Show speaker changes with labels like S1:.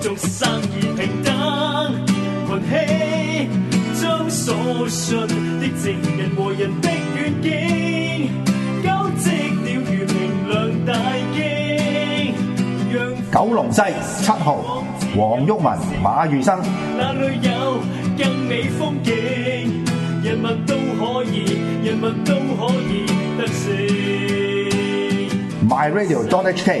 S1: 做生意平等群气将所信的情人和人的远景交织了如明亮大惊
S2: 九龙西七号黄郁文马如生
S1: 那里有更美风景人物都可以人物都可以得
S3: 胜 my radio
S4: don't hk